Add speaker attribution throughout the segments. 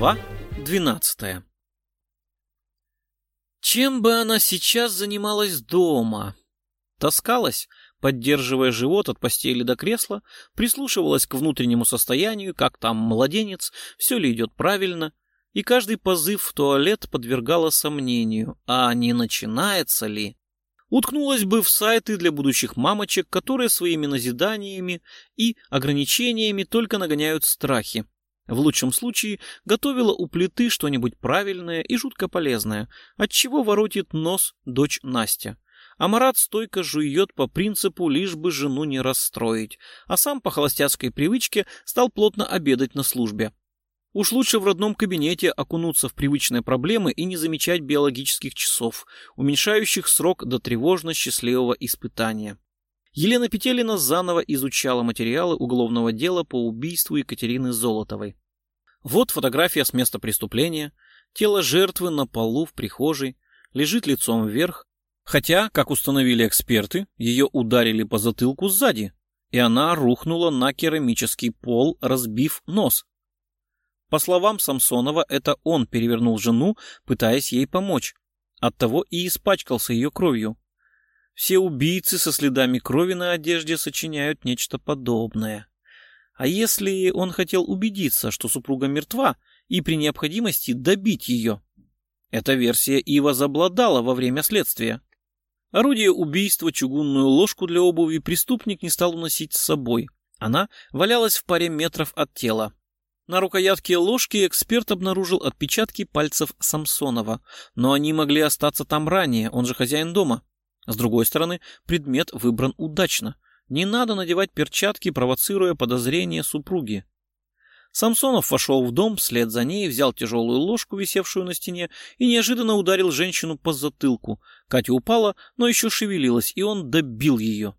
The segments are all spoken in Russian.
Speaker 1: Глава 12 Чем бы она сейчас занималась дома? Таскалась, поддерживая живот от постели до кресла, прислушивалась к внутреннему состоянию, как там младенец, все ли идет правильно, и каждый позыв в туалет подвергала сомнению, а не начинается ли. Уткнулась бы в сайты для будущих мамочек, которые своими назиданиями и ограничениями только нагоняют страхи. В лучшем случае готовила у плиты что-нибудь правильное и жутко полезное, от чего воротит нос дочь Настя. А Марат стойко жует по принципу лишь бы жену не расстроить, а сам по холостяцкой привычке стал плотно обедать на службе. Уж лучше в родном кабинете окунуться в привычные проблемы и не замечать биологических часов, уменьшающих срок до тревожно-счастливого испытания. Елена Петелина заново изучала материалы уголовного дела по убийству Екатерины Золотовой. Вот фотография с места преступления. Тело жертвы на полу в прихожей, лежит лицом вверх. Хотя, как установили эксперты, ее ударили по затылку сзади, и она рухнула на керамический пол, разбив нос. По словам Самсонова, это он перевернул жену, пытаясь ей помочь. Оттого и испачкался ее кровью. Все убийцы со следами крови на одежде сочиняют нечто подобное. А если он хотел убедиться, что супруга мертва, и при необходимости добить ее? Эта версия и возобладала во время следствия. Орудие убийства, чугунную ложку для обуви, преступник не стал уносить с собой. Она валялась в паре метров от тела. На рукоятке ложки эксперт обнаружил отпечатки пальцев Самсонова, но они могли остаться там ранее, он же хозяин дома. С другой стороны, предмет выбран удачно. Не надо надевать перчатки, провоцируя подозрения супруги. Самсонов вошел в дом, вслед за ней взял тяжелую ложку, висевшую на стене, и неожиданно ударил женщину по затылку. Катя упала, но еще шевелилась, и он добил ее.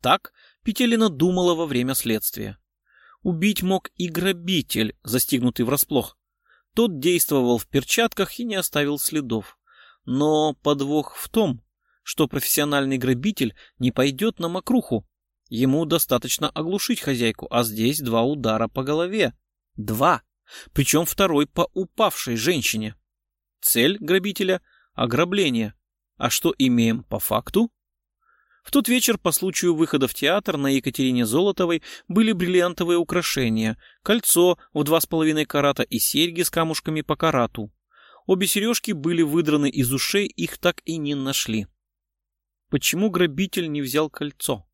Speaker 1: Так Петелина думала во время следствия. Убить мог и грабитель, застигнутый врасплох. Тот действовал в перчатках и не оставил следов. Но подвох в том, что профессиональный грабитель не пойдет на мокруху. Ему достаточно оглушить хозяйку, а здесь два удара по голове. Два. Причем второй по упавшей женщине. Цель грабителя — ограбление. А что имеем по факту? В тот вечер по случаю выхода в театр на Екатерине Золотовой были бриллиантовые украшения, кольцо в два с половиной карата и серьги с камушками по карату. Обе сережки были выдраны из ушей, их так и не нашли. Почему грабитель не взял кольцо?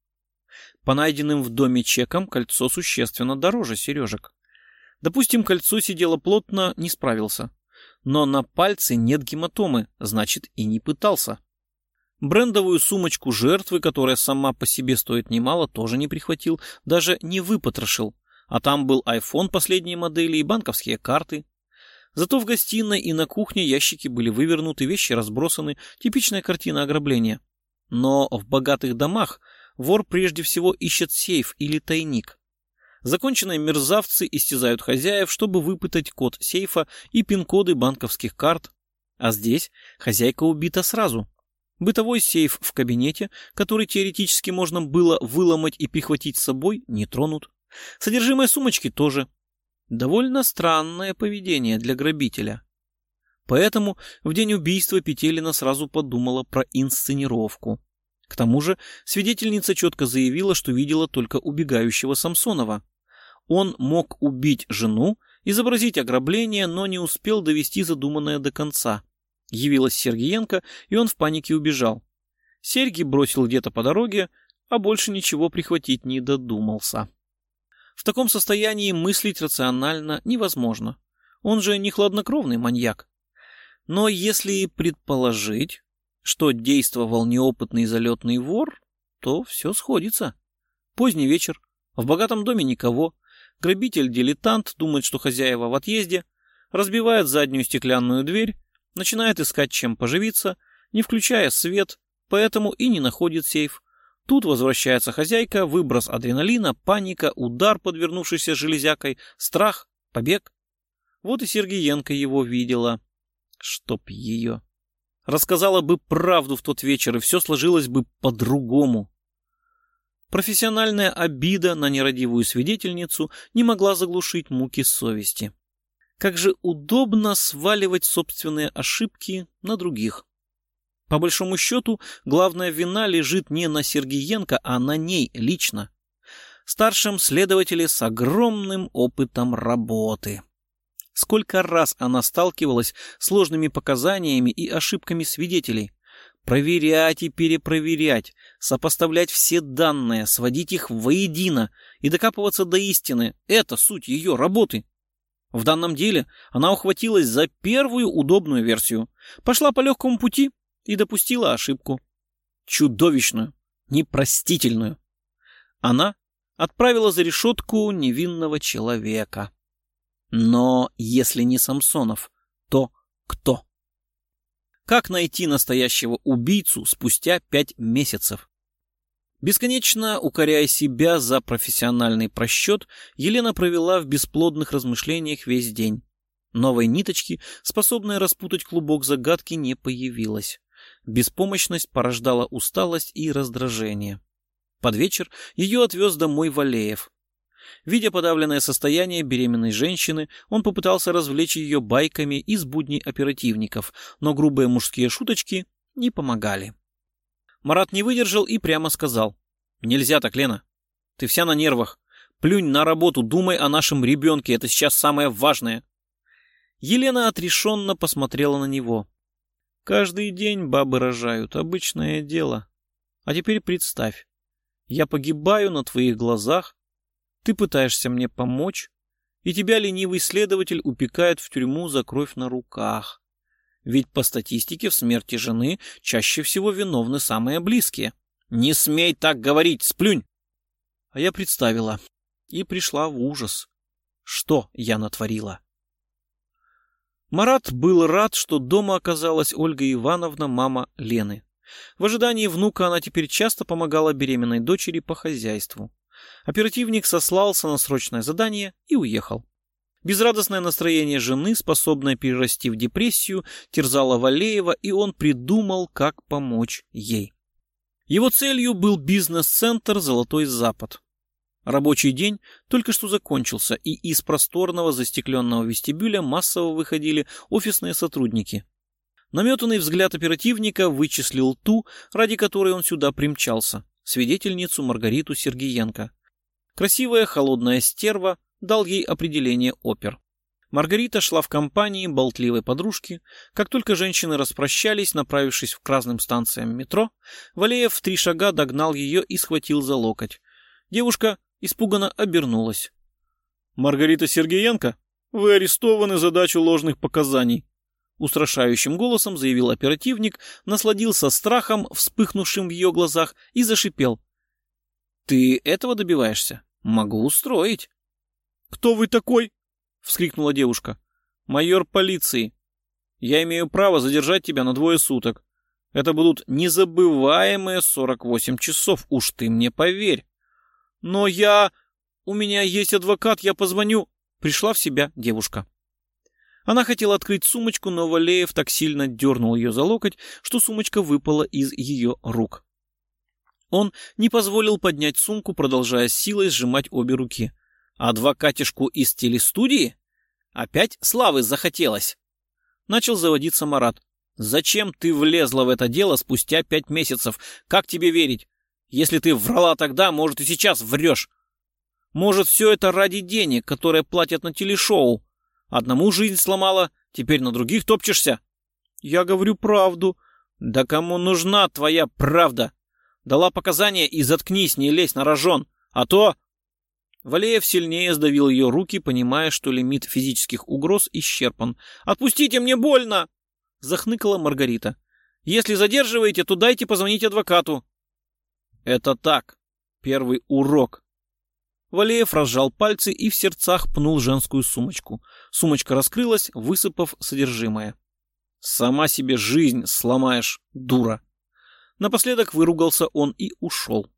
Speaker 1: По найденным в доме чекам кольцо существенно дороже сережек. Допустим, кольцо сидело плотно, не справился. Но на пальце нет гематомы, значит и не пытался. Брендовую сумочку жертвы, которая сама по себе стоит немало, тоже не прихватил, даже не выпотрошил. А там был iPhone последней модели и банковские карты. Зато в гостиной и на кухне ящики были вывернуты, вещи разбросаны, типичная картина ограбления. Но в богатых домах вор прежде всего ищет сейф или тайник. Законченные мерзавцы истязают хозяев, чтобы выпытать код сейфа и пин-коды банковских карт. А здесь хозяйка убита сразу. Бытовой сейф в кабинете, который теоретически можно было выломать и прихватить с собой, не тронут. Содержимое сумочки тоже. Довольно странное поведение для грабителя. Поэтому в день убийства Петелина сразу подумала про инсценировку. К тому же свидетельница четко заявила, что видела только убегающего Самсонова. Он мог убить жену, изобразить ограбление, но не успел довести задуманное до конца. Явилась Сергеенко, и он в панике убежал. Серьги бросил где-то по дороге, а больше ничего прихватить не додумался. В таком состоянии мыслить рационально невозможно. Он же не хладнокровный маньяк. Но если предположить, что действовал неопытный залетный вор, то все сходится. Поздний вечер, в богатом доме никого, грабитель-дилетант думает, что хозяева в отъезде, разбивает заднюю стеклянную дверь, начинает искать чем поживиться, не включая свет, поэтому и не находит сейф. Тут возвращается хозяйка, выброс адреналина, паника, удар, подвернувшийся железякой, страх, побег. Вот и Сергеенко его видела. Чтоб ее. Рассказала бы правду в тот вечер, и все сложилось бы по-другому. Профессиональная обида на нерадивую свидетельницу не могла заглушить муки совести. Как же удобно сваливать собственные ошибки на других. По большому счету, главная вина лежит не на Сергеенко, а на ней лично. Старшем следователе с огромным опытом работы. Сколько раз она сталкивалась с сложными показаниями и ошибками свидетелей. Проверять и перепроверять, сопоставлять все данные, сводить их воедино и докапываться до истины – это суть ее работы. В данном деле она ухватилась за первую удобную версию, пошла по легкому пути и допустила ошибку. Чудовищную, непростительную. Она отправила за решетку невинного человека. Но если не Самсонов, то кто? Как найти настоящего убийцу спустя пять месяцев? Бесконечно укоряя себя за профессиональный просчет, Елена провела в бесплодных размышлениях весь день. Новой ниточки, способной распутать клубок загадки, не появилось. Беспомощность порождала усталость и раздражение. Под вечер ее отвез домой Валеев. Видя подавленное состояние беременной женщины, он попытался развлечь ее байками из будней оперативников, но грубые мужские шуточки не помогали. Марат не выдержал и прямо сказал. «Нельзя так, Лена. Ты вся на нервах. Плюнь на работу, думай о нашем ребенке, это сейчас самое важное». Елена отрешенно посмотрела на него. «Каждый день бабы рожают, обычное дело. А теперь представь, я погибаю на твоих глазах, ты пытаешься мне помочь, и тебя ленивый следователь упекает в тюрьму за кровь на руках. Ведь по статистике в смерти жены чаще всего виновны самые близкие. Не смей так говорить, сплюнь! А я представила и пришла в ужас. Что я натворила? Марат был рад, что дома оказалась Ольга Ивановна, мама Лены. В ожидании внука она теперь часто помогала беременной дочери по хозяйству. Оперативник сослался на срочное задание и уехал. Безрадостное настроение жены, способное перерасти в депрессию, терзало Валеева, и он придумал, как помочь ей. Его целью был бизнес-центр «Золотой Запад». Рабочий день только что закончился, и из просторного застекленного вестибюля массово выходили офисные сотрудники. Наметанный взгляд оперативника вычислил ту, ради которой он сюда примчался свидетельницу Маргариту Сергеенко. Красивая холодная стерва дал ей определение опер. Маргарита шла в компании болтливой подружки. Как только женщины распрощались, направившись к разным станциям метро, Валеев в три шага догнал ее и схватил за локоть. Девушка испуганно обернулась. «Маргарита Сергеенко, вы арестованы за дачу ложных показаний», Устрашающим голосом заявил оперативник, насладился страхом, вспыхнувшим в ее глазах, и зашипел. «Ты этого добиваешься? Могу устроить». «Кто вы такой?» — вскрикнула девушка. «Майор полиции. Я имею право задержать тебя на двое суток. Это будут незабываемые сорок восемь часов, уж ты мне поверь». «Но я... У меня есть адвокат, я позвоню...» Пришла в себя девушка. Она хотела открыть сумочку, но Валеев так сильно дернул ее за локоть, что сумочка выпала из ее рук. Он не позволил поднять сумку, продолжая силой сжимать обе руки. «Адвокатишку из телестудии? Опять славы захотелось?» Начал заводиться Марат. «Зачем ты влезла в это дело спустя пять месяцев? Как тебе верить? Если ты врала тогда, может, и сейчас врешь. Может, все это ради денег, которые платят на телешоу?» Одному жизнь сломала, теперь на других топчешься. Я говорю правду. Да кому нужна твоя правда? Дала показания и заткнись, не лезь на рожон. А то... Валеев сильнее сдавил ее руки, понимая, что лимит физических угроз исчерпан. «Отпустите, мне больно!» — захныкала Маргарита. «Если задерживаете, то дайте позвонить адвокату». «Это так. Первый урок. Валеев разжал пальцы и в сердцах пнул женскую сумочку. Сумочка раскрылась, высыпав содержимое. «Сама себе жизнь сломаешь, дура!» Напоследок выругался он и ушел.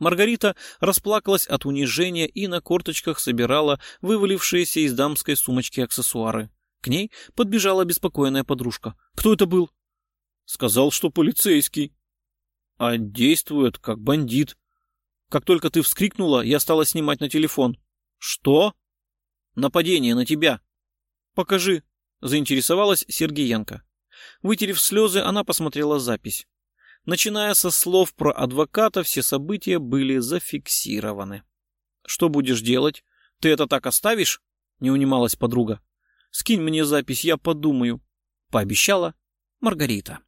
Speaker 1: Маргарита расплакалась от унижения и на корточках собирала вывалившиеся из дамской сумочки аксессуары. К ней подбежала беспокойная подружка. «Кто это был?» «Сказал, что полицейский». «А действует, как бандит», как только ты вскрикнула, я стала снимать на телефон. Что? Нападение на тебя. Покажи, заинтересовалась Сергеенко. Вытерев слезы, она посмотрела запись. Начиная со слов про адвоката, все события были зафиксированы. «Что будешь делать? Ты это так оставишь?» — не унималась подруга. «Скинь мне запись, я подумаю», — пообещала Маргарита.